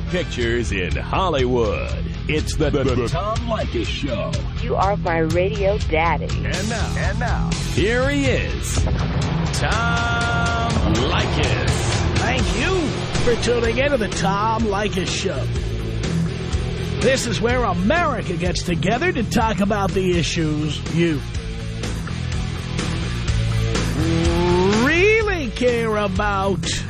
Paramount Pictures in Hollywood. It's the, the, the Tom Leykis Show. You are my radio daddy. And now, and now, here he is, Tom Leykis. Thank you for tuning in to the Tom Leykis Show. This is where America gets together to talk about the issues you really care about.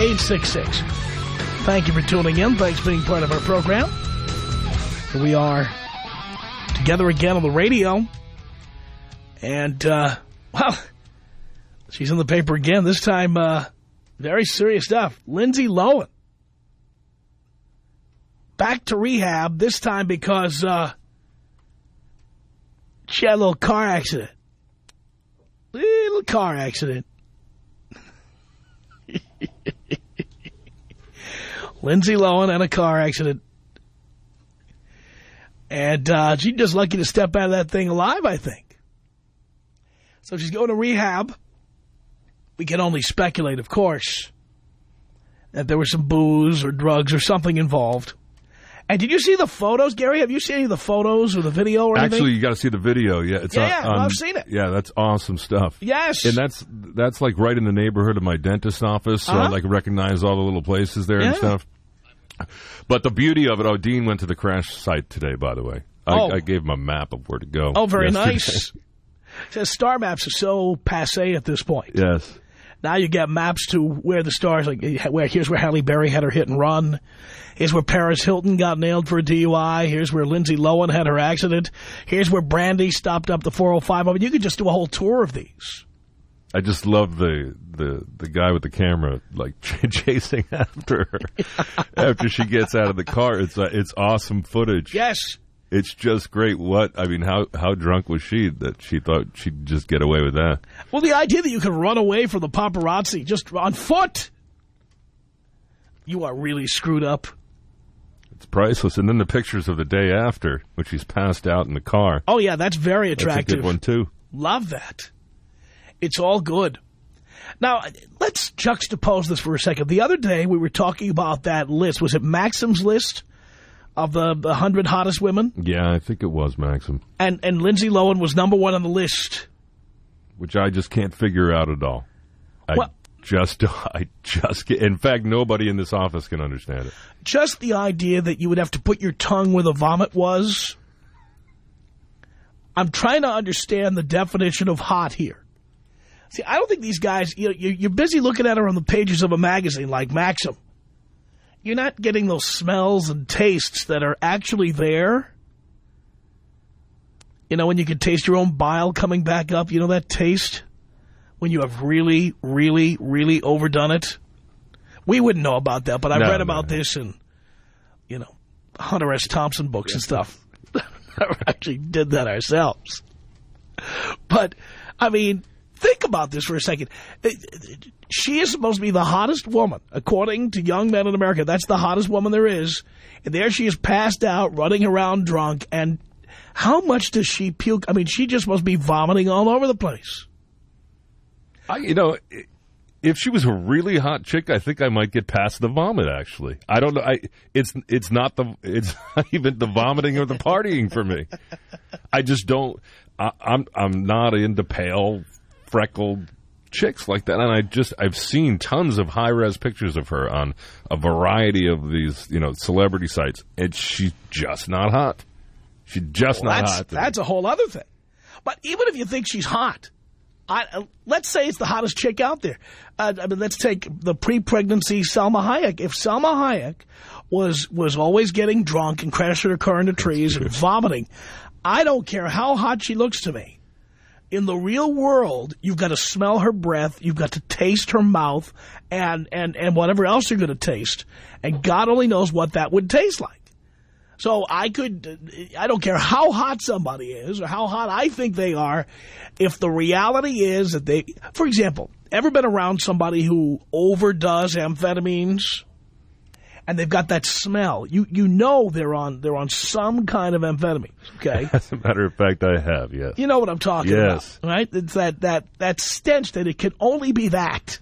1-800-5800-866. Thank you for tuning in. Thanks for being part of our program. Here we are together again on the radio. And, uh, well, she's in the paper again. This time, uh, very serious stuff. Lindsay Lohan. Back to rehab, this time because uh, she had a little car accident. Little car accident. Lindsay Lohan had a car accident. And uh, she's just lucky to step out of that thing alive, I think. So she's going to rehab. We can only speculate, of course, that there was some booze or drugs or something involved. And did you see the photos, Gary? Have you seen any of the photos or the video or anything? Actually, you got to see the video. Yeah, it's Yeah, on- yeah, on- I've seen it. Yeah, that's awesome stuff. Yes. and that's that's like right in the neighborhood of my dentist's office, so I Uh-huh. like recognize all the little places there and stuff. But the beauty of it, oh, Dean went to the crash site today. By the way, I, Oh. I gave him a map of where to go. Oh, very yesterday. nice. Says star maps are so passe at this point. Yes. Now you get maps to where the stars, like where here's where Halle Berry had her hit and run. Here's where Paris Hilton got nailed for a DUI. Here's where Lindsay Lohan had her accident. Here's where Brandy stopped up the 405. I mean, you could just do a whole tour of these. I just love the the the guy with the camera like chasing after her after she gets out of the car. It's uh, it's awesome footage. Yes. It's just great. What I mean, how how drunk was she that she thought she'd just get away with that? Well, the idea that you could run away from the paparazzi just on foot. You are really screwed up. It's priceless. And then the pictures of the day after when she's passed out in the car. Oh, yeah, that's very That's a attractive. good one too. Love that. It's all good. Now, let's juxtapose this for a second. The other day, we were talking about that list. Was it Maxim's list of the, the 100 hottest women? Yeah, I think it was Maxim, And, and Lindsay Lohan was number one on the list. which I just can't figure out at all. I Well- just I just get, in fact nobody in this office can understand it. Just the idea that you would have to put your tongue where the vomit was. I'm trying to understand the definition of hot here. See, I don't think these guys, you know, you're you're busy looking at her on the pages of a magazine like Maxim. You're not getting those smells and tastes that are actually there. You know, when you can taste your own bile coming back up, you know that taste? When you have really, really, really overdone it? We wouldn't know about that, but I No, read about no. this in, you know, Hunter S. Thompson books and stuff. Actually did that ourselves. But, I mean, think about this for a second. Uh, she is supposed to be the hottest woman, according to young men in America. That's the hottest woman there is. And there she is passed out, running around drunk. And how much does she puke? I mean, she just must be vomiting all over the place. I you know if she was a really hot chick, I think I might get past the vomit. Actually, I don't know. I it's it's not the it's not even the vomiting or the partying for me. I just don't. I, I'm I'm not into pale, freckled chicks like that, and I just I've seen tons of high res pictures of her on a variety of these you know celebrity sites, and she's just not hot. She's just Well, not that's, hot. me. that's a whole other thing. But even if you think she's hot, I, uh, let's say it's the hottest chick out there. Uh, I mean, let's take the pre-pregnancy Salma Hayek. If Salma Hayek was was always getting drunk and crashing her car into trees and vomiting, I don't care how hot she looks to me. In the real world, you've got to smell her breath, you've got to taste her mouth, and, and, and whatever else you're going to taste. And God only knows what that would taste like. So I could, I don't care how hot somebody is or how hot I think they are, if the reality is that they, for example, ever been around somebody who overdoes amphetamines? And they've got that smell. You you know they're on they're on some kind of amphetamine. Okay. As a matter of fact, I have. Yes. You know what I'm talking yes. about, right? It's that that that stench that it can only be that.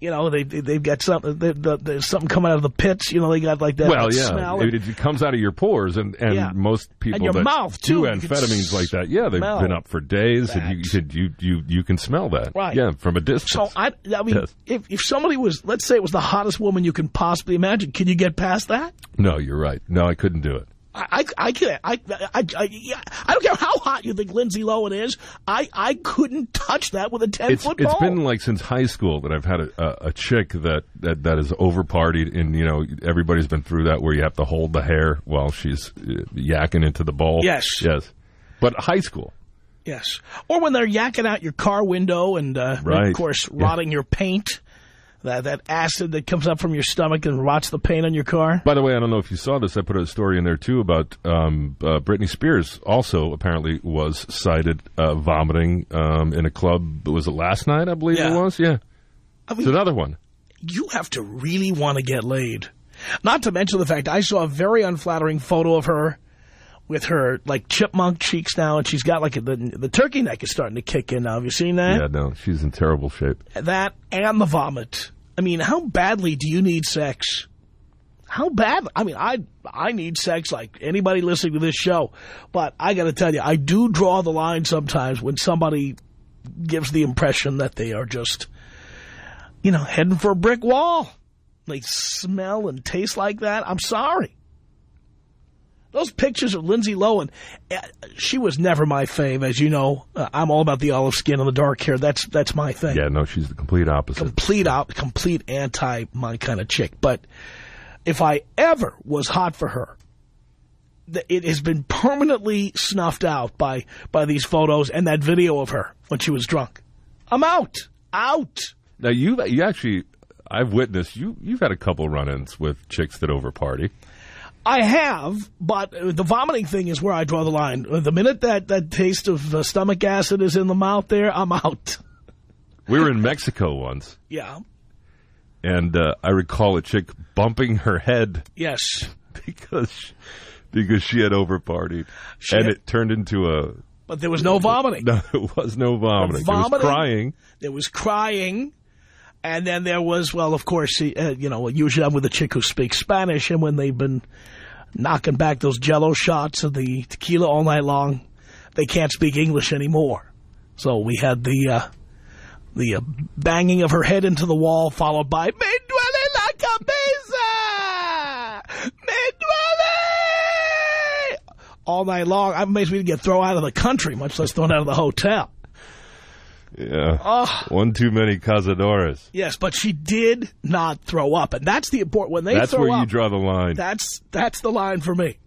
You know, they they've got something. There's something coming out of the pits. You know, they got like that. Well, that yeah, smell. it, it, comes out of your pores, and and Yeah. most people And your that mouth, too. do amphetamines like that, yeah, they've been up for days, and you that. you you you can smell that, Right. Yeah, from a distance. So I, I mean, Yes. if if somebody was, let's say it was the hottest woman you can possibly imagine, can you get past that? no, you're right. No, I couldn't do it. I, I, I can't. I, I, I, yeah, I don't care how hot you think Lindsay Lohan is. I, I couldn't touch that with a ten It's foot it's been like since high school that I've had a, a, a chick that, that that is over partied, and you know everybody's been through that where you have to hold the hair while she's uh, yakking into the bowl. Yes. yes. But high school, Yes. Or when they're yakking out your car window and, uh, Right. of course, Yeah. rotting your paint. That, that acid that comes up from your stomach and rots the paint on your car. By the way, I don't know if you saw this. I put a story in there too about um, uh, Britney Spears. Also, apparently, was cited uh, vomiting um, in a club. Was it last night? I believe Yeah. it was. Yeah, I it's another one. you have to really want to get laid. Not to mention the fact I saw a very unflattering photo of her with her, like, chipmunk cheeks now, and she's got, like, the, the turkey neck is starting to kick in now. Have you seen that? Yeah, no, she's in terrible shape. That and the vomit. I mean, how badly do you need sex? How bad? I mean, I I need sex like anybody listening to this show. But I got to tell you, I do draw the line sometimes when somebody gives the impression that they are just, you know, heading for a brick wall. They smell and taste like that. I'm sorry. Those pictures of Lindsay Lohan, eh, she was never my fave, as you know. Uh, I'm all about the olive skin and the dark hair. That's that's my thing Yeah, no, she's the complete opposite. complete out, complete anti my kind of chick. But if I ever was hot for her, it has been permanently snuffed out by by these photos and that video of her when she was drunk. I'm out, out. Now you you actually, I've witnessed you. You've had a couple run-ins with chicks that over party. I have, but the vomiting thing is where I draw the line. The minute that that taste of uh, stomach acid is in the mouth, there, I'm out. We were in Mexico once, Yeah. and uh, I recall a chick bumping her head Yes. because because she had overpartied. She and had- it turned into a But there was no vomiting. no. It was no vomiting. It was crying. There was crying. And then there was, well, of course, uh, you know, usually I'm with a chick who speaks Spanish, and when they've been knocking back those jello shots of the tequila all night long, they can't speak English anymore. So we had the uh, the uh, banging of her head into the wall, followed by, Me duele la cabeza! Me duele! All night long. I'm amazed we didn't get thrown out of the country, much less thrown out of the hotel. Yeah, Oh. one too many cazadores. Yes, but she did not throw up, and that's the important. When they That's where you draw the line. that's that's the line for me.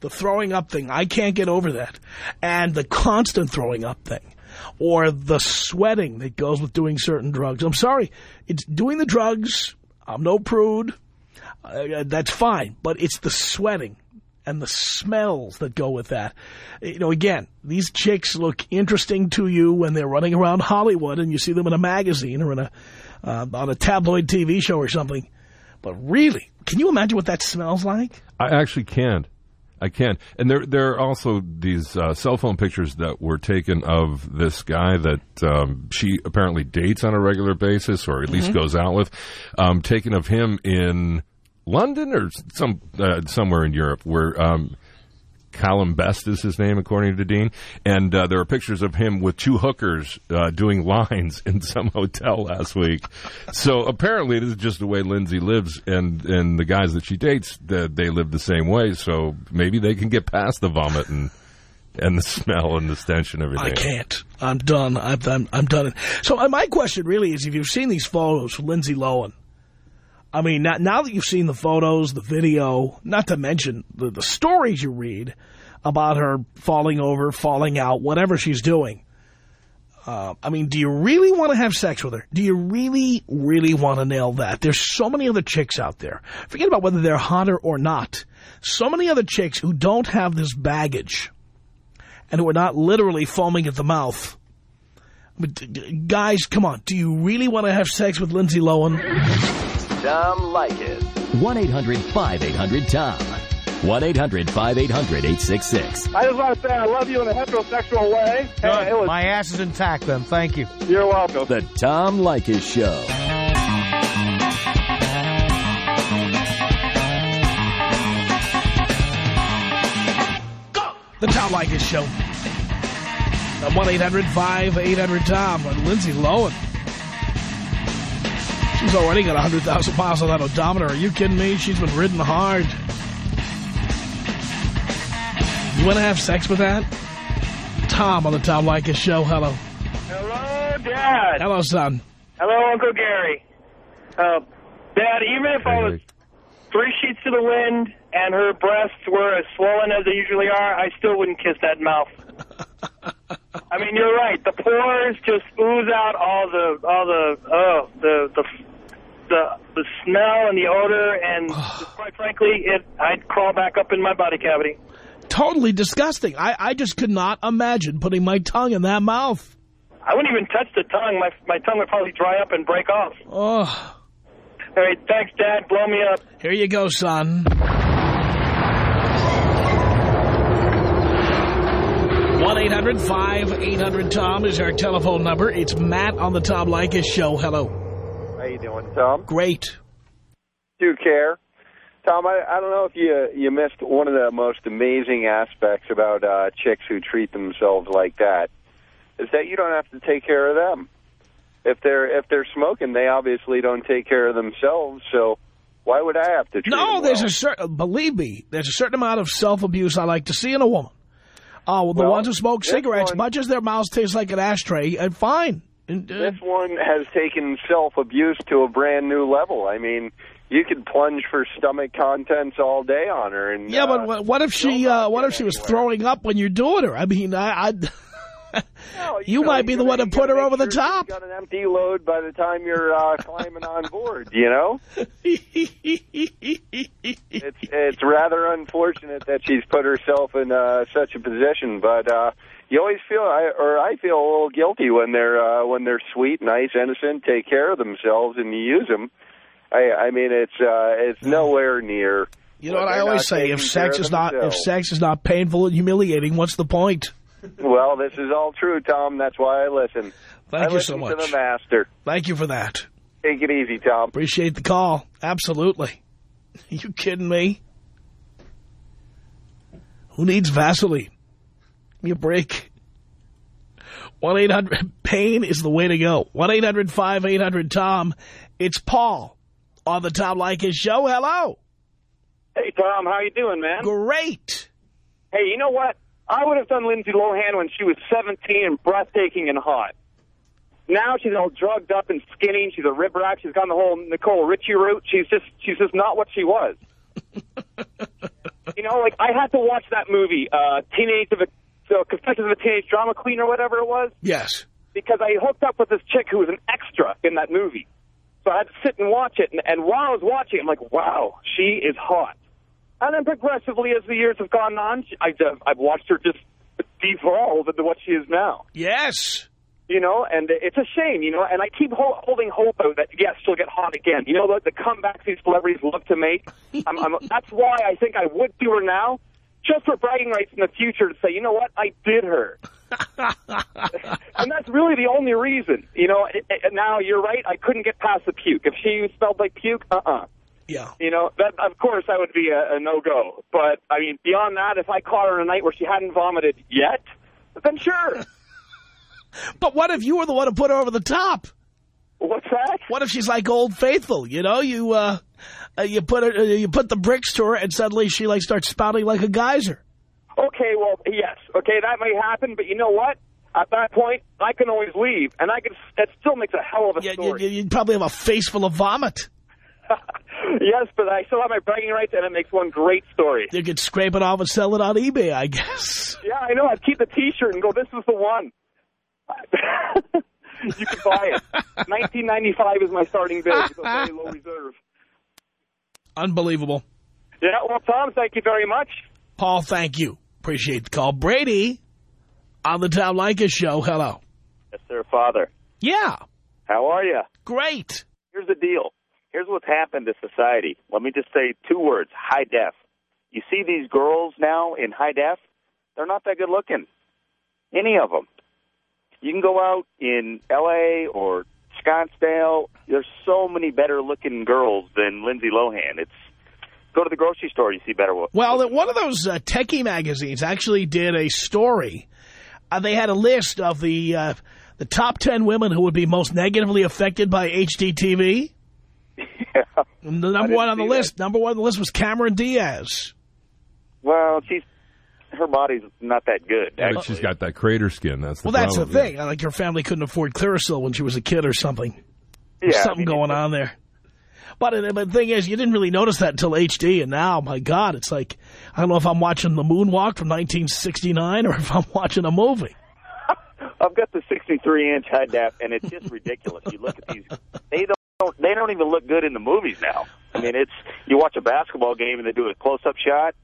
The throwing up thing, I can't get over that, and the constant throwing up thing, or the sweating that goes with doing certain drugs. I'm sorry, it's doing the drugs. I'm no prude. Uh, that's fine, but it's the sweating and the smells that go with that. You know, again, these chicks look interesting to you when they're running around Hollywood and you see them in a magazine or in a uh, on a tabloid TV show or something. But really, can you imagine what that smells like? I actually can't. I can't. And there there are also these uh, cell phone pictures that were taken of this guy that um, she apparently dates on a regular basis, or at least Mm-hmm. goes out with, um, taken of him in London or some uh, somewhere in Europe, where um, Callum Best is his name, according to Dean. And uh, there are pictures of him with two hookers uh, doing lines in some hotel last week. So apparently, this is just the way Lindsay lives, and and the guys that she dates, the, they live the same way. So maybe they can get past the vomit and and the smell and the stench and everything. I can't. I'm done. I'm, I'm, I'm done. So uh, my question really is, if you've seen these photos of Lindsay Lohan, I mean, now, now that you've seen the photos, the video, not to mention the, the stories you read about her falling over, falling out, whatever she's doing, Uh, I mean, do you really want to have sex with her? Do you really, really want to nail that? There's so many other chicks out there. Forget about whether they're hotter or not. So many other chicks who don't have this baggage and who are not literally foaming at the mouth. But guys, come on. Do you really want to have sex with Lindsay Lohan? Tom Leykis. 1-800-5800-TOM. 1-800-5800-866. I just want to say I love you in a heterosexual way. Hey, was, My ass is intact then. Thank you. you're welcome. The Tom Leykis Show. The Tom Leykis Show. At 1-800-5800-TOM. Lindsay Lohan. She's already got 100,000 miles on that odometer. Are you kidding me? She's been ridden hard. You want to have sex with that? Tom on the Tom Leykis Show. Hello. Hello, Dad. Hello, son. Hello, Uncle Gary. Uh, Dad, even if I was three sheets to the wind and her breasts were as swollen as they usually are, I still wouldn't kiss that mouth. I mean, you're right. The pores just ooze out all the, all the, oh, the, the, the, smell and the odor, and quite frankly, it, I'd crawl back up in my body cavity. Totally disgusting. I, I just could not imagine putting my tongue in that mouth. I wouldn't even touch the tongue. My, my tongue would probably dry up and break off. Oh, All right, thanks, Dad. Blow me up. here you go, son. 1-800-5800-TOM is our telephone number. It's Matt on the Tom Leykis Show. Hello. You doing, Tom? Great. Do care, Tom? I, I don't know if you you missed one of the most amazing aspects about uh, chicks who treat themselves like that is that you don't have to take care of them. If they're if they're smoking, they obviously don't take care of themselves. So why would I have to? Treat No, them there's a certain, uh, believe me, there's a certain amount of self-abuse I like to see in a woman. Oh, well, the Well, ones who smoke cigarettes, one- much as their mouths taste like an ashtray, and fine. And, uh, This one has taken self-abuse to a brand new level. I mean, you could plunge for stomach contents all day on her. And yeah, uh, but what- what if she, uh, what if she was anywhere. throwing up when you're doing her? I mean, I, I No, you know, might be the one to put her over the top. You've got an empty load by the time you're uh, climbing on board. You know, it's it's rather unfortunate that she's put herself in uh, such a position, but uh, you always feel, I, or I feel a little guilty when they're uh, when they're sweet, nice, innocent, take care of themselves, and you use them. I, I mean, it's uh, it's nowhere near. You know what I always say? If sex is not if sex is not painful and humiliating, what's the point? Well, this is all true, Tom. That's why I listen. Thank I you so much. to the master. Thank you for that. Take it easy, Tom. Appreciate the call. Absolutely. You kidding me? Who needs Vaseline? Give me a break. 1-800-PAIN is the way to go. 1-800-5800-TOM. It's Paul on the Tom Leykis Show. Hello. Hey, Tom, how you doing, man? Great. Hey, you know what? I would have done Lindsay Lohan when she was 17 and breathtaking and hot. Now she's all drugged up and skinny. And she's a rib rack. She's gone the whole Nicole Richie route. She's just she's just not what she was. you know, like I had to watch that movie, uh, Teenage of a so Confessions of a Teenage Drama Queen or whatever it was, Yes. because I hooked up with this chick who was an extra in that movie. So I had to sit and watch it, and, and while I was watching, I'm like, wow, she is hot. And then progressively, as the years have gone on, I've, uh, I've watched her just devolve into what she is now. Yes. You know, and it's a shame, you know, and I keep ho- holding hope out that, yes, she'll get hot again. You know, the, the comebacks these celebrities love to make. I'm, I'm, that's why I think I would do her now, just for bragging rights in the future to say, you know what, I did her. and that's really the only reason. You know, it, it, now you're right, I couldn't get past the puke. If she smelled like puke, uh-uh. Yeah. You know, that of course that would be a, a no-go. But, I mean, beyond that, if I caught her on a night where she hadn't vomited yet, then sure. But what if you were the one to put her over the top? What's that? What if she's like Old Faithful? You know, you uh, uh, you put her, uh, you put the bricks to her, and suddenly she like starts spouting like a geyser. Okay, well, yes. Okay, that may happen, but you know what? At that point, I can always leave, and I can. That still makes a hell of a Yeah, story. you, you'd probably have a face full of vomit. yes, but I still have my bragging rights, and it makes one great story. You could scrape it off and sell it on eBay, I guess. Yeah, I know. I'd keep the T-shirt and go, "This is the one." you can buy it. 1995 is my starting bid. It's a very low reserve. Unbelievable. Yeah, well, Tom, thank you very much. Paul, thank you. Appreciate the call. Brady on the Tom Leykis show. Hello. Yes, sir, Father. Yeah. How are you? Great. Here's the deal. Here's what's happened to society. Let me just say two words, high def. You see these girls now in high def, they're not that good looking. Any of them. You can go out in L.A. or Scottsdale. There's so many better looking girls than Lindsay Lohan. It's go to the grocery store, you see better. Well, one of those uh, techie magazines actually did a story. Uh, they had a list of the uh, the top ten women who would be most negatively affected by HDTV. Yeah. The number one on the list, number one on the list was Cameron Diaz. Well, she's her body's not that good. But she's got that crater skin. That's the Well, that's the problem. thing. Like her family couldn't afford Clearasil when she was a kid or something. There's Yeah, I something mean, going on there. But, uh, but the thing is, you didn't really notice that until HD, and now, my God, it's like, I don't know if I'm watching The Moonwalk from 1969 or if I'm watching a movie. I've got the 63 inch high def, and it's just ridiculous. You look at these; they don't they don't even look good in the movies now. I mean, it's you watch a basketball game and they do a close up shot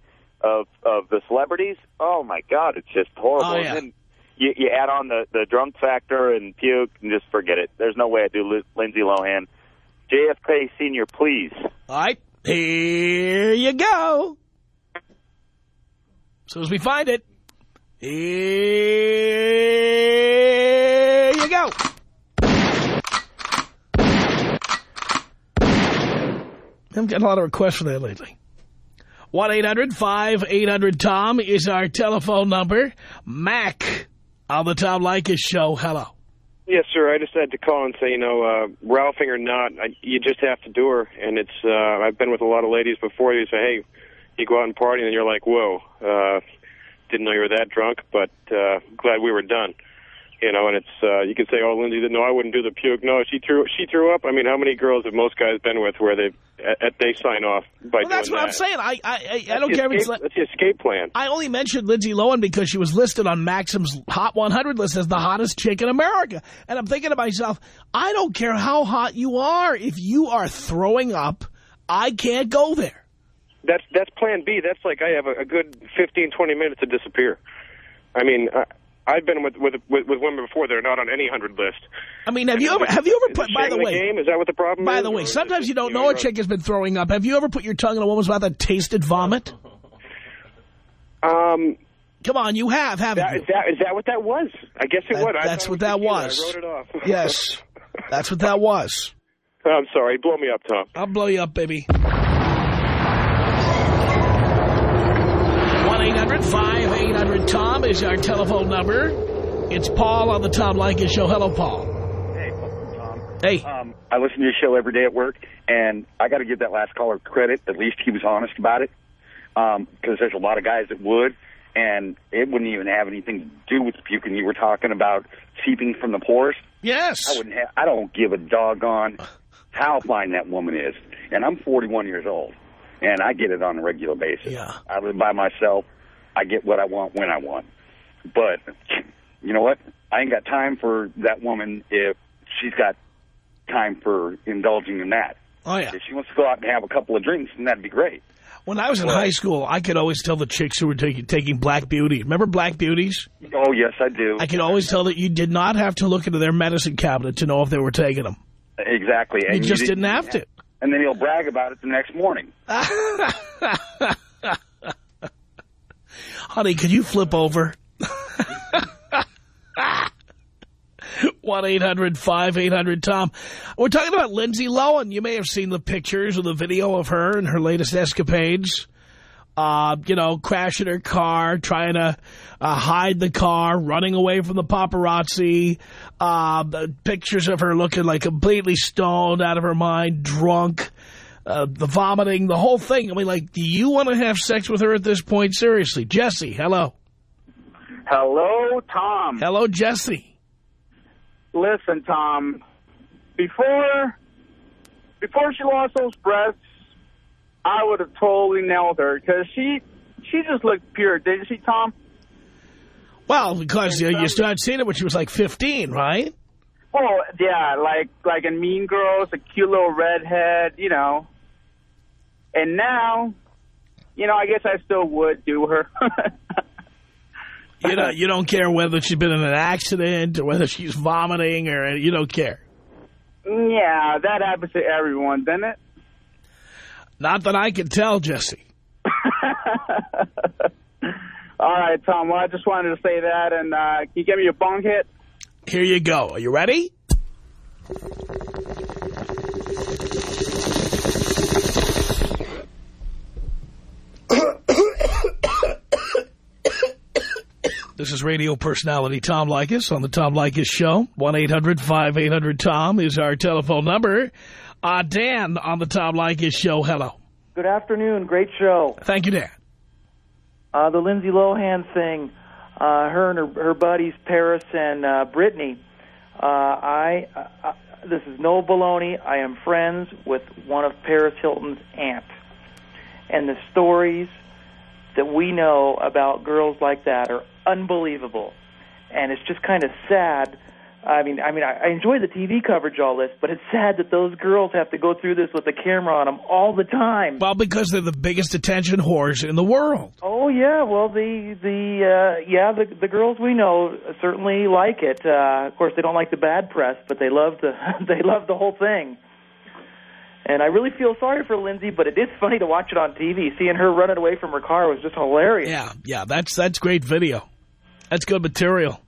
of of the celebrities. Oh my God, it's just horrible. Oh, yeah. And then you, you add on the the drunk factor and puke, and just forget it. There's no way I do Li- Lindsay Lohan. JFK Senior, please. All right, here you go. As soon as we find it, here you go. I'm getting a lot of requests for that lately. 1-800-5800-TOM is our telephone number. Mac on the Tom Leykis show. Hello. Yes, sir. I just had to call and say, you know, uh, Ralphing or not, I, you just have to do her. And it's, uh, I've been with a lot of ladies before. You say, hey, you go out and party, and you're like, whoa, uh, didn't know you were that drunk, but uh, glad we were done. You know, and it's, uh, you can say, oh, Lindsay didn't know I wouldn't do the puke. No, she threw, she threw up. I mean, how many girls have most guys been with where they, at, they sign off by Well, that's what I'm saying. I I, I, I don't care if it's... escape- That's the escape plan. I only mentioned Lindsay Lohan because she was listed on Maxim's Hot 100 list as the hottest chick in America. And I'm thinking to myself, I don't care how hot you are. If you are throwing up, I can't go there. That's that's Plan B. That's like I have a, a good 15, 20 minutes to disappear. I mean, I, I've been with, with with with women before that are not on any hundred list. I mean, have you ever, have you ever put, by the way, game? Is that what the problem by is? the way, sometimes you don't know, know a chick has been throwing up. Have you ever put your tongue in a woman's mouth that tasted vomit? Um, Come on, you have, haven't that, you? is that is that what that was? I guess it That- was. That's what that was. I wrote it off. Yes, that's what that was. I'm sorry. Blow me up, Tom. I'll blow you up, baby. 1-800-5800-TOM is our telephone number. It's Paul on the Tom Leykis Show. Hello, Paul. Hey, Tom. Hey. Um, I listen to your show every day at work, and I got to give that last caller credit. At least he was honest about it, because there's a lot of guys that would, and it wouldn't even have anything to do with the puking. You were talking about seeping from the pores. Yes. I wouldn't have. I don't give a doggone how fine that woman is, and I'm 41 years old, and I get it on a regular basis. Yeah. I live by myself. I get what I want when I want. But you know what? I ain't got time for that woman if she's got time for indulging in that. Oh, yeah. If she wants to go out and have a couple of drinks, then that'd be great. When I was in high school, I could always tell the chicks who were taking taking Black Beauty. Remember Black Beauties? Oh, yes, I do. I could always tell that you did not have to look into their medicine cabinet to know if they were taking them. Exactly. You just didn't have to. And then he'll brag about it the next morning. Honey, could you flip over? 1-800-5800-TOM. We're talking about Lindsay Lohan. You may have seen the pictures or the video of her and her latest escapades. Uh, you know, crashing her car, trying to uh, hide the car, running away from the paparazzi. Uh, pictures of her looking like completely stoned, out of her mind, drunk. Uh, the vomiting, the whole thing. I mean, like, do you want to have sex with her at this point? Seriously. Jesse, hello. Hello, Tom. Hello, Jesse. Listen, Tom. Before before she lost those breasts, I would have totally nailed her because she she just looked pure, didn't she, Tom? Well, because uh, you started seeing it when she was like 15, right? Oh, yeah, like like in Mean Girls, a cute little redhead, you know. And now, you know, I guess I still would do her. You know, you don't care whether she's been in an accident or whether she's vomiting or you don't care. yeah, that happens to everyone, doesn't it? Not that I can tell, Jesse. All right, Tom. Well, I just wanted to say that, and uh, can you give me a bong hit? Here you go. Are you ready? This is radio personality Tom Leykis on the Tom Leykis Show. 1-800-5800-TOM is our telephone number. Uh, Dan on the Tom Leykis Show. Hello. Good afternoon. Great show. Thank you, Dan. Uh, the Lindsay Lohan thing, uh, her and her, her buddies, Paris and uh, Britney. Uh, I, uh, this is no baloney. I am friends with one of Paris Hilton's aunt, and the stories that we know about girls like that are unbelievable, and it's just kind of sad. I mean, I mean, I, I enjoy the TV coverage, all this, but it's sad that those girls have to go through this with the camera on them all the time. Well, because they're the biggest attention whores in the world. Oh yeah, well the the uh, yeah the the girls we know certainly like it. Uh, of course, they don't like the bad press, but they love the they love the whole thing. And I really feel sorry for Lindsay, but it is funny to watch it on TV. Seeing her running away from her car was just hilarious. Yeah, yeah, that's that's great video. That's good material.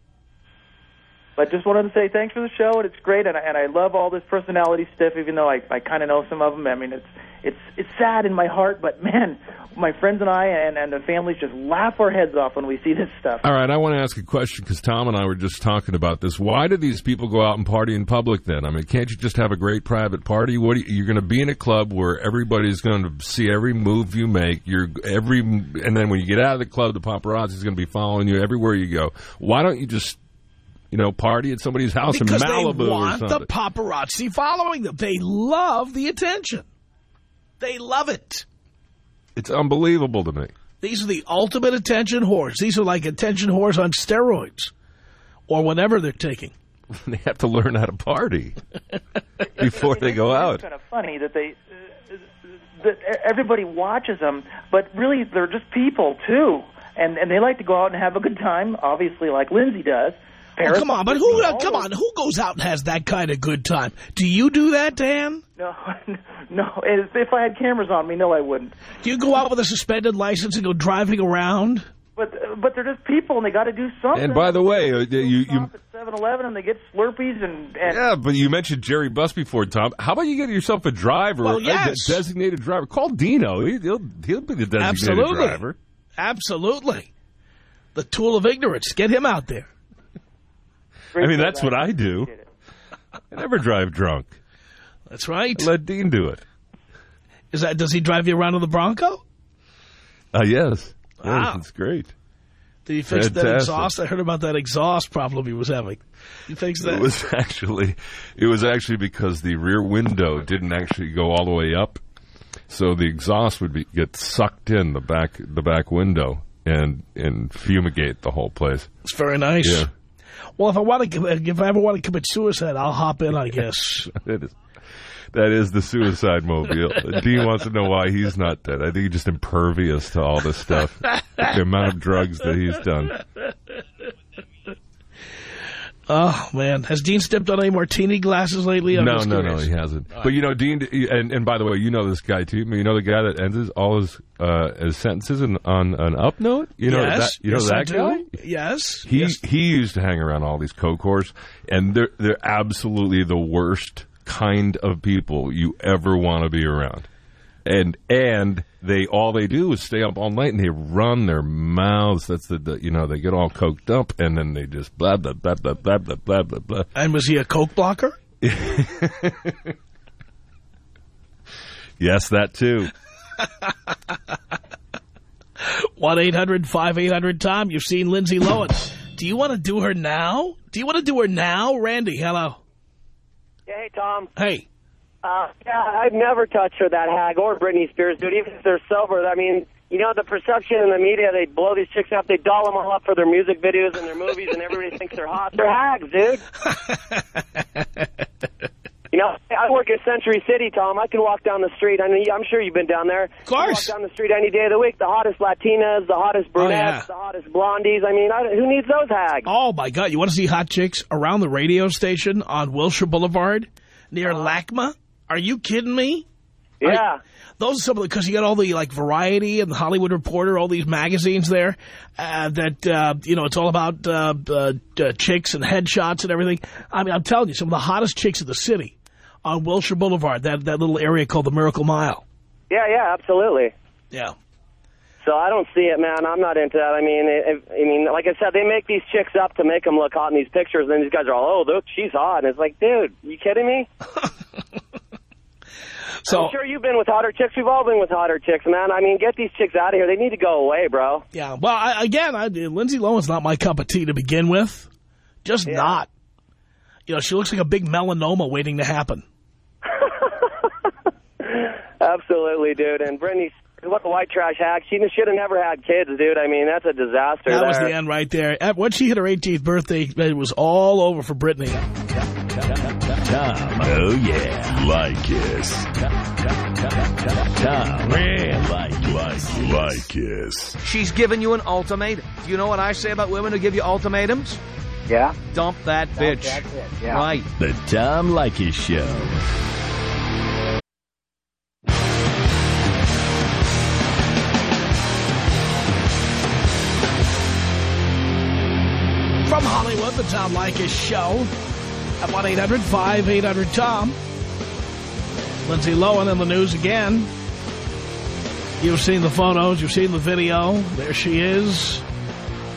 But just wanted to say thanks for the show, and it's great, and I, and I love all this personality stuff. Even though I I kind of know some of them, I mean it's it's it's sad in my heart, but man, my friends and I and and the families just laugh our heads off when we see this stuff. All right, I want to ask a question because Tom and I were just talking about this. Why do these people go out and party in public then? I mean, can't you just have a great private party? What you, you're going to be in a club where everybody's going to see every move you make. You're every, and then when you get out of the club, the paparazzi's going to be following you everywhere you go. Why don't you just, you know, party at somebody's house because in Malibu they or want something? the paparazzi following them. They love the attention. They love it. it's unbelievable to me. These are the ultimate attention whores. These are like attention whores on steroids or whatever they're taking. they have to learn how to party before they go out. It's kind of funny that they uh, that everybody watches them, but really they're just people too, and and they like to go out and have a good time. Obviously, like Lindsay does. Oh, come on, but who? Uh, come on, who goes out and has that kind of good time? Do you do that, Dan? No, no. If, if I had cameras on me, no, I wouldn't. Do you go out with a suspended license and go driving around? But but they're just people, and they got to do something. And by the way, uh, you you at 7-Eleven, and they get Slurpees, and, and Yeah, but you mentioned Jerry Bus before, Tom. How about you get yourself a driver, Well, a yes. de- designated driver? Call Dino. He, will he'll be the designated Absolutely. driver. Absolutely. The tool of ignorance. Get him out there. I mean, that's what I do. I never drive drunk. That's right. Let Dean do it. Is that? Does he drive you around in the Bronco? Uh, yes. Wow. Yes, it's great. Did he fix that exhaust? I heard about that exhaust problem he was having. He fixed that? It was actually, it was actually because the rear window didn't actually go all the way up, so the exhaust would be, get sucked in the back the back window and and fumigate the whole place. It's very nice. Yeah. Well, if I want to, if I ever want to commit suicide, I'll hop in. I guess. That is, that is the suicide mobile. Dean wants to know why he's not dead. I think he's just impervious to all this stuff. the amount of drugs that he's done. Oh man, has Dean stepped on any martini glasses lately? I'm no, no, no, he hasn't. But you know, Dean, and, and by the way, you know this guy too. You know the guy that ends his, all his uh, his sentences in, on an up note. You know yes, that. You know yes, that guy. Yes. He yes. he used to hang around all these coke whores, and they're they're absolutely the worst kind of people you ever want to be around. And and they all they do is stay up all night and they run their mouths. That's the, the you know they get all coked up and then they just blah blah blah blah blah blah blah blah blah. And was he a coke blocker? Yes, that too. One eight hundred five eight hundred Tom. You've seen Lindsay Lohan. do you want to do her now? Do you want to do her now, Randy? Hello. Yeah, hey, Tom. Hey. Uh, yeah, I've never touched her, that hag, or Britney Spears, dude, even if they're sober. I mean, you know, the perception in the media, they blow these chicks up, they doll them all up for their music videos and their movies, and everybody thinks they're hot. They're hags, dude. you know, I work at Century City, Tom. I can walk down the street. I mean, I'm sure you've been down there. Of course. walk down the street any day of the week. The hottest Latinas, the hottest brunettes, yeah. the hottest blondies. I mean, I, who needs those hags? Oh, my God. You want to see hot chicks around the radio station on Wilshire Boulevard near LACMA? Are you kidding me? Yeah. those are some of the, because you got all the, like, Variety and the Hollywood Reporter, all these magazines there, uh, that, uh, you know, it's all about uh, uh, uh, chicks and headshots and everything. I mean, I'm telling you, some of the hottest chicks in the city on Wilshire Boulevard, that, that little area called the Miracle Mile. Yeah, yeah, absolutely. Yeah. So I don't see it, man. I'm not into that. I mean, if, I mean, like I said, they make these chicks up to make them look hot in these pictures, and then these guys are all, oh, look, she's hot. And it's like, dude, you kidding me? So- I'm sure you've been with hotter chicks. We've all been with hotter chicks, man. I mean, get these chicks out of here. They need to go away, bro. Yeah, well, I, again, I, Lindsay Lohan's not my cup of tea to begin with. Just not. You know, she looks like a big melanoma waiting to happen. Absolutely, dude. And Britney, what a white trash hack. She should have never had kids, dude. I mean, that's a disaster. That was the end right there. At- Once she hit her 18th birthday, it was all over for Britney. Tom. Oh, yeah. Leykis. Tom. Like, like, Leykis. She's given you an ultimatum. Do you know what I say about women who give you ultimatums? Yeah? Dump that bitch. that bitch, yeah. Right. The Tom Leykis Show. The Tom Leykis Show at 1-800-5800-TOM. Lindsay Lohan in the news again. You've seen the photos. You've seen the video. There she is.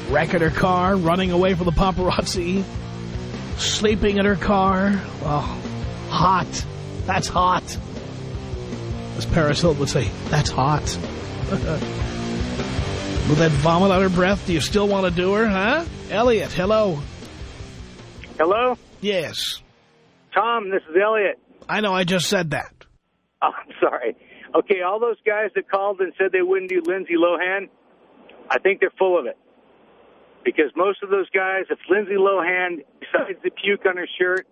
Wrecking her car, running away from the paparazzi. Sleeping in her car. Oh, hot. That's hot. As Paris Hilton would say, that's hot. With that vomit on her breath, do you still want to do her, huh? Elliot, hello. Hello? Yes. Tom, this is Elliot. I know, I just said that. Oh, I'm sorry. Okay, all those guys that called and said they wouldn't do Lindsay Lohan, I think they're full of it. Because most of those guys, if Lindsay Lohan, besides the puke on her shirt,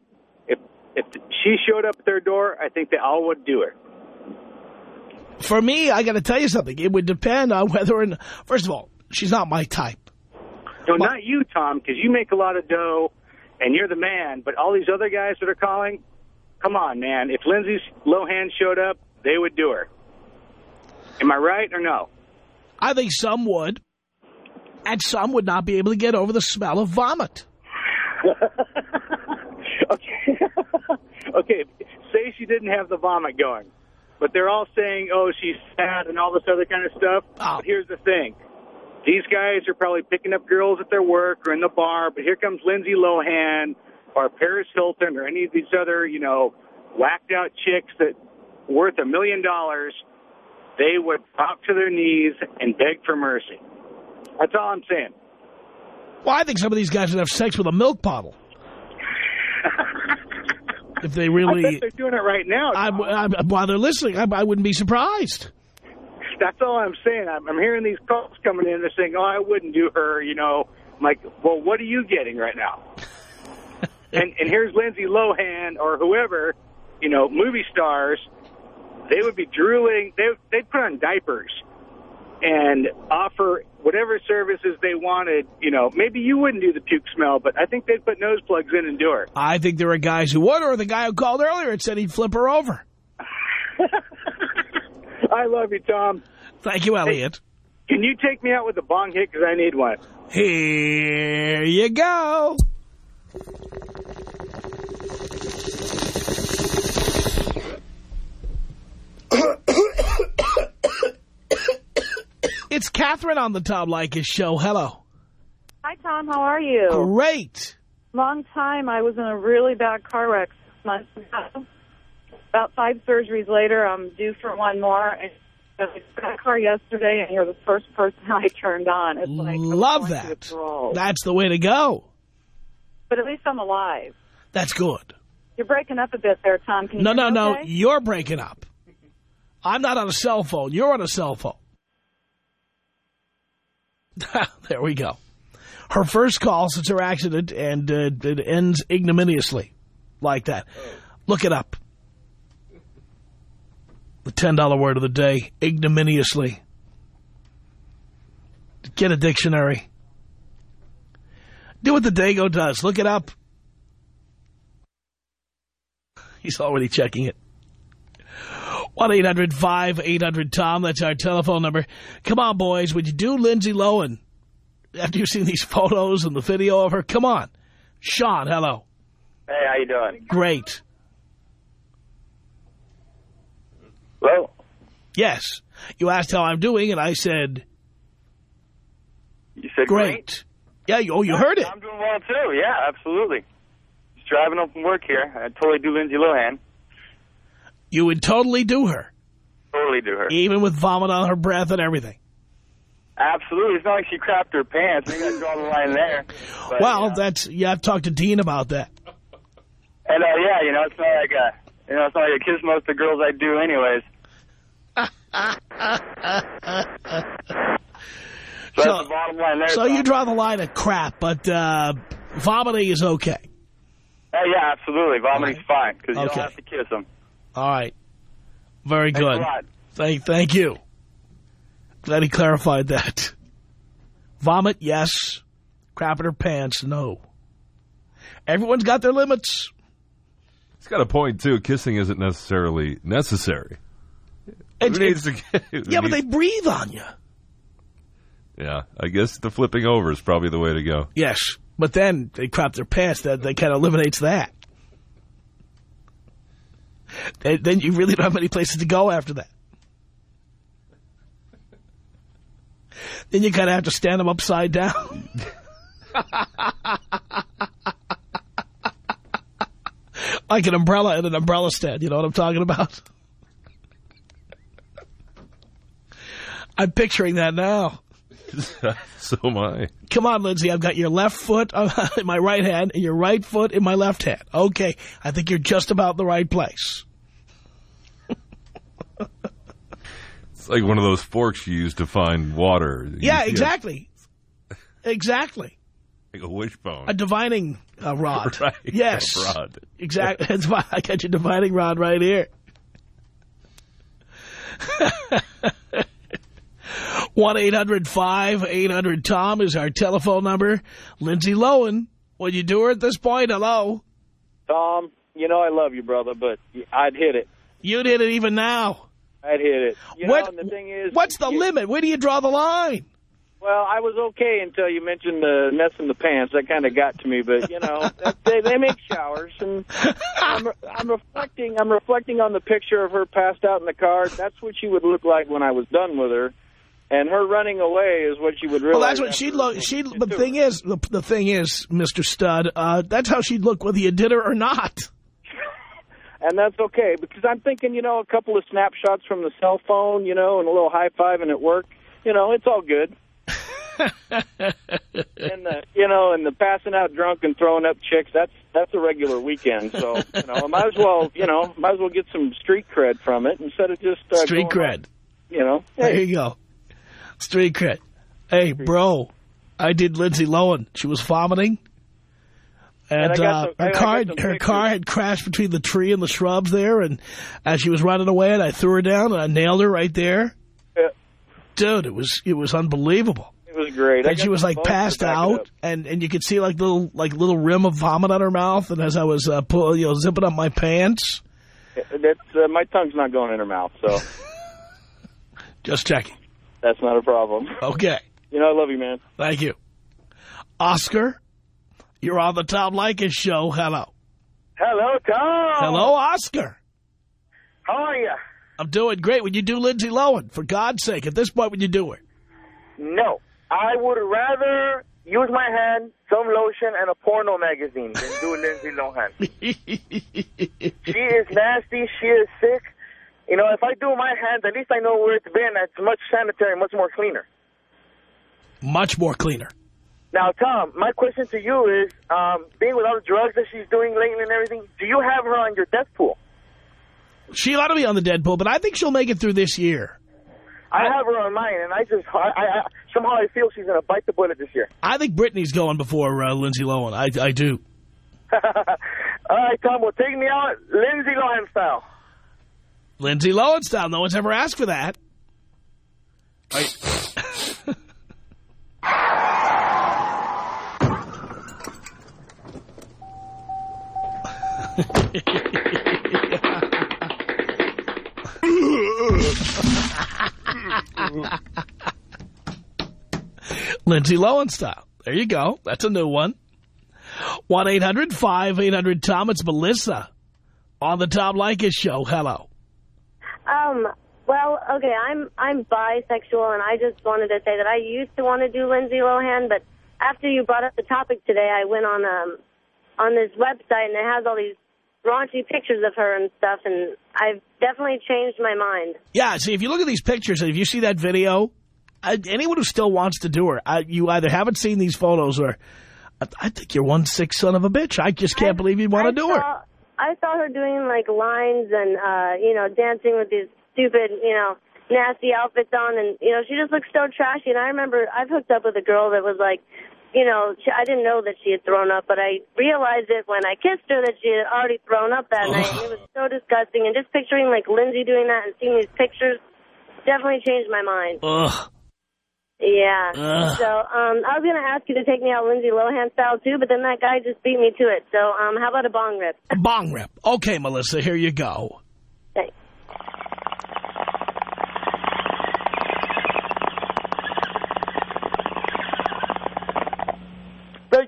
if if she showed up at their door, I think they all would do her. For me, I got to tell you something. It would depend on whether or not, first of all, she's not my type. No, not you, Tom, because you make a lot of dough and you're the man. But all these other guys that are calling, come on, man. If Lindsay Lohan showed up, they would do her. Am I right or no? I think some would, and some would not be able to get over the smell of vomit. okay, okay, say she didn't have the vomit going, but they're all saying, oh, she's sad and all this other kind of stuff. Ah. But here's the thing. These guys are probably picking up girls at their work or in the bar, but here comes Lindsay Lohan or Paris Hilton or any of these other, you know, whacked out chicks that worth a million dollars. They would drop to their knees and beg for mercy. That's all I'm saying. Well, I think some of these guys would have sex with a milk bottle. if they really... I bet they're doing it right now. I'm, I'm, while they're listening, I, I wouldn't be surprised. That's all I'm saying. I'm, I'm hearing these calls coming in. They're saying, "Oh, I wouldn't do her." You know, I'm like, well, what are you getting right now? and and here's Lindsay Lohan or whoever, you know, movie stars. They would be drooling. They they'd put on diapers and offer whatever services they wanted. You know, maybe you wouldn't do the puke smell, but I think they'd put nose plugs in and do her. I think there are guys who would, or the guy who called earlier and said he'd flip her over. I love you, Tom. Thank you, Elliot. Can you take me out with a bong hit because I need one? Here you go. It's Catherine on the Tom Leykis show. Hello. Hi, Tom. How are you? Great. Long time. I was in a really bad car wreck six months ago. About five surgeries later, I'm due for one more. I got a car yesterday, and you're the first person I turned on. It's like Love that. That's the way to go. But at least I'm alive. That's good. You're breaking up a bit there, Tom. Can you No, no, no. okay? You're breaking up. I'm not on a cell phone. You're on a cell phone. there we go. Her first call since her accident, and uh, it ends ignominiously like that. Look it up. The $10 word of the day, ignominiously. Get a dictionary. Do what the Dago does. Look it up. He's already checking it. 1-800-5800-TOM. That's our telephone number. Come on, boys. Would you do Lindsay Lohan? After you've seen these photos and the video of her, come on. Sean, hello. Hey, how you doing? Great. Hello? Yes. You asked how I'm doing, and I said, You said great. Yeah, you, oh, you heard it. I'm doing well, too. Yeah, absolutely. Just driving home from work here. I totally do Lindsay Lohan. You would totally do her, Totally do her. even with vomit on her breath and everything. Absolutely. It's not like she crapped her pants. Got to draw the line there. But, well, that's, yeah, I've talked to Dean about that. And, uh, yeah, you know, it's not like a, you know, it's not like I kiss most of the girls I do anyways. So, that's the bottom line there. So you draw the line at crap, but uh, vomiting is okay. Oh, yeah, absolutely. Vomiting's fine because you Okay. don't have to kiss them. All right. Very Thanks good. Thank, thank you. Glad he clarified that. Vomit, yes. Crap in her pants, no. Everyone's got their limits. He's got a point, too. Kissing isn't necessarily necessary. Who needs to, who Yeah, but they breathe on you. Yeah, I guess the flipping over is probably the way to go. Yes, but then they crap their pants. That that kind of eliminates that. And then you really don't have many places to go after that. Then you kind of have to stand them upside down. like an umbrella in an umbrella stand. You know what I'm talking about? I'm picturing that now. so am I. Come on, Lindsay, I've got your left foot in my right hand and your right foot in my left hand. Okay, I think you're just about in the right place. It's like one of those forks you use to find water. You Yeah, see a- exactly. Exactly. Like a wishbone. A divining uh, rod. Right, Yes. a rod. Exactly. That's why I got your divining rod right here. one 800 tom is our telephone number. Lindsay Lohan, will you do her at this point? Hello? Tom, you know I love you, brother, but I'd hit it. You'd hit it even now. I'd hit it. You What- know, and the thing is... What's the limit? Where do you draw the line? Well, I was okay until you mentioned the mess in the pants. That kind of got to me, but you know, they they make showers, and I'm I'm reflecting I'm reflecting on the picture of her passed out in the car. That's what she would look like when I was done with her, and her running away is what she would realize. Well, that's what she'd look. She, but the to thing is, the, the thing is, Mister Stud, uh, that's how she'd look whether you did her or not. and that's okay because I'm thinking, you know, a couple of snapshots from the cell phone, you know, and a little high five and at work, you know, it's all good. And the, you know, and the passing out drunk and throwing up chicks, that's that's a regular weekend. So, you know, I might as well, you know, might as well get some street cred from it instead of just uh, Street cred. You know, There you go. Street cred. Hey, bro, I did Lindsay Lohan. She was vomiting. And, And uh, some- her car, her pictures. car had crashed between the tree and the shrubs there, and as she was running away, and I threw her down, and I nailed her right there. Yeah. Dude, it was it was unbelievable. It was great. And she was like passed out, and and you could see like little like little rim of vomit on her mouth. And as I was uh, pull, you know zipping up my pants, That's uh, my tongue's not going in her mouth, so just checking. that's not a problem. Okay, You know, I love you, man. thank you, Oscar. You're on the Tom Leykis show. Hello, Hello, Tom. hello, Oscar. How are you? I'm doing great. Would you do Lindsay Lohan? For God's sake, at this point, would you do her? No. I would rather use my hand, some lotion, and a porno magazine than do Lindsay Lohan. she is nasty. She is sick. You know, if I do my hand, at least I know where it's been. It's much sanitary, much more cleaner. Much more cleaner. Now, Tom, my question to you is, um, being with all the drugs that she's doing lately and everything, do you have her on your death pool? She ought to be on the Deadpool, but I think she'll make it through this year. I have her on mine, and I just, I, I, I somehow I feel she's going to bite the bullet this year. I think Britney's going before uh, Lindsay Lohan. I, I do. all right, Tom, well, take me out Lindsay Lohan style. Lindsay Lohan style. No one's ever asked for that. Lindsay Lohan style. There you go. That's a new one. 1-800-5800-TOM. It's Melissa on the Tom Leykis show. Hello. Um, well, okay, I'm I'm bisexual, and I just wanted to say that I used to want to do Lindsay Lohan, but after you brought up the topic today, I went on um on this website, and it has all these raunchy pictures of her and stuff, and I've definitely changed my mind. Yeah, see, if you look at these pictures, and if you see that video, I, anyone who still wants to do her, I, you either haven't seen these photos or I, I think you're one sick son of a bitch. I just can't believe you'd want to do her. I saw her doing, like, lines and, uh, you know, dancing with these stupid, you know, nasty outfits on, and, you know, she just looks so trashy, and I remember I've hooked up with a girl that was, like, you know, she, I didn't know that she had thrown up, but I realized it when I kissed her that she had already thrown up that night. And it was so disgusting. And just picturing, like, Lindsay doing that and seeing these pictures definitely changed my mind. Ugh. Yeah. Ugh. So um, I was going to ask you to take me out Lindsay Lohan style, too, but then that guy just beat me to it. So um, how about a bong rip? A bong rip. Okay, Melissa, here you go. Thanks.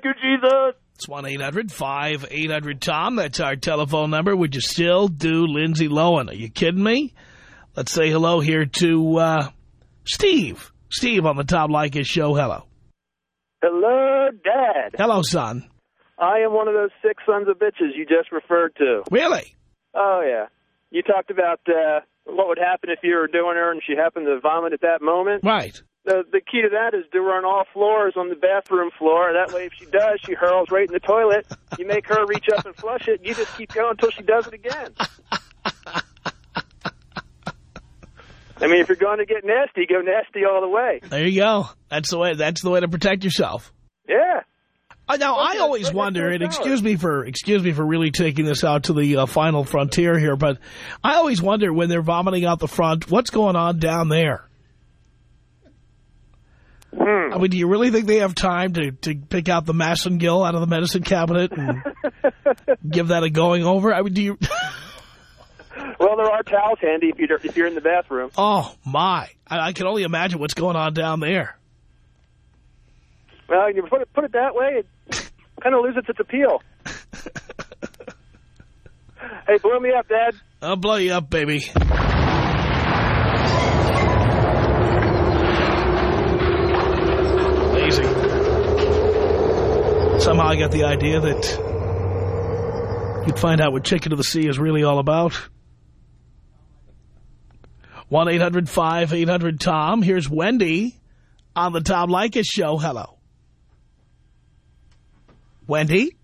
Thank you, Jesus. It's 1-800-5800-TOM. That's our telephone number. Would you still do Lindsay Lohan? Are you kidding me? Let's say hello here to uh, Steve. Steve on the Tom Leykis show. Hello. Hello, Dad. Hello, son. I am one of those sick sons of bitches you just referred to. Really? Oh, yeah. You talked about uh, what would happen if you were doing her and she happened to vomit at that moment. Right. The, the key to that is do her on all floors on the bathroom floor. That way, if she does, she hurls right in the toilet. You make her reach up and flush it. You just keep going until she does it again. I mean, if you're going to get nasty, go nasty all the way. There you go. That's the way. That's the way to protect yourself. Yeah. Uh, now, I always wonder, and excuse me for excuse me for really taking this out to the uh, final frontier here, but I always wonder when they're vomiting out the front, what's going on down there? Hmm. I mean, do you really think they have time to, to pick out the Massengill out of the medicine cabinet and give that a going over? I mean, do you... Well, there are towels handy if you're, if you're in the bathroom. Oh, my. I, I can only imagine what's going on down there. Well, you put it, put it that way, it kind of loses its appeal. hey, blow me up, Dad. I'll blow you up, baby. Somehow I got the idea that you'd find out what Chicken of the Sea is really all about. 1-800-5800-TOM. Here's Wendy on the Tom Leykis show. Hello. Wendy?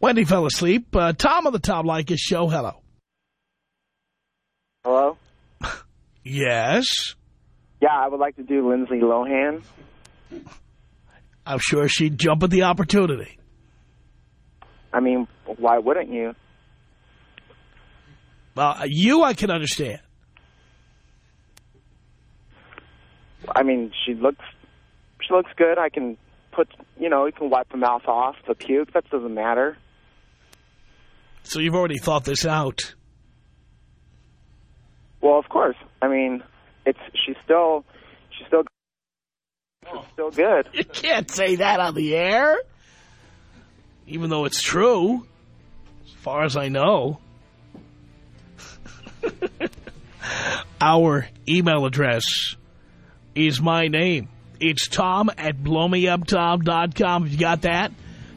Wendy fell asleep. Uh, Tom on the Tom Leykis show. Hello. Hello? Yes? Yeah, I would like to do Lindsay Lohan. I'm sure she'd jump at the opportunity. I mean, why wouldn't you? Well, you I can understand. I mean, she looks she looks good. I can put, you know, you can wipe the mouth off, the puke. That doesn't matter. So you've already thought this out. Well, of course. I mean, it's she's still Oh. she's still good. You can't say that on the air. Even though it's true, as far as I know. Our email address is my name. It's Tom at blowmeuptom.com. If you got that,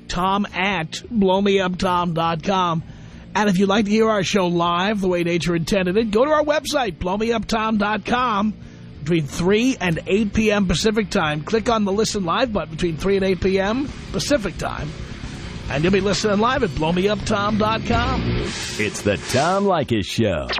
Tom at blowmeuptom.com. And if you'd like to hear our show live, the way nature intended it, go to our website, blowmeuptom.com. between 3 and 8 p.m. Pacific time. Click on the Listen Live button between 3 and 8 p.m. Pacific time. And you'll be listening live at blowmeuptom.com. It's the Tom Leykis Show.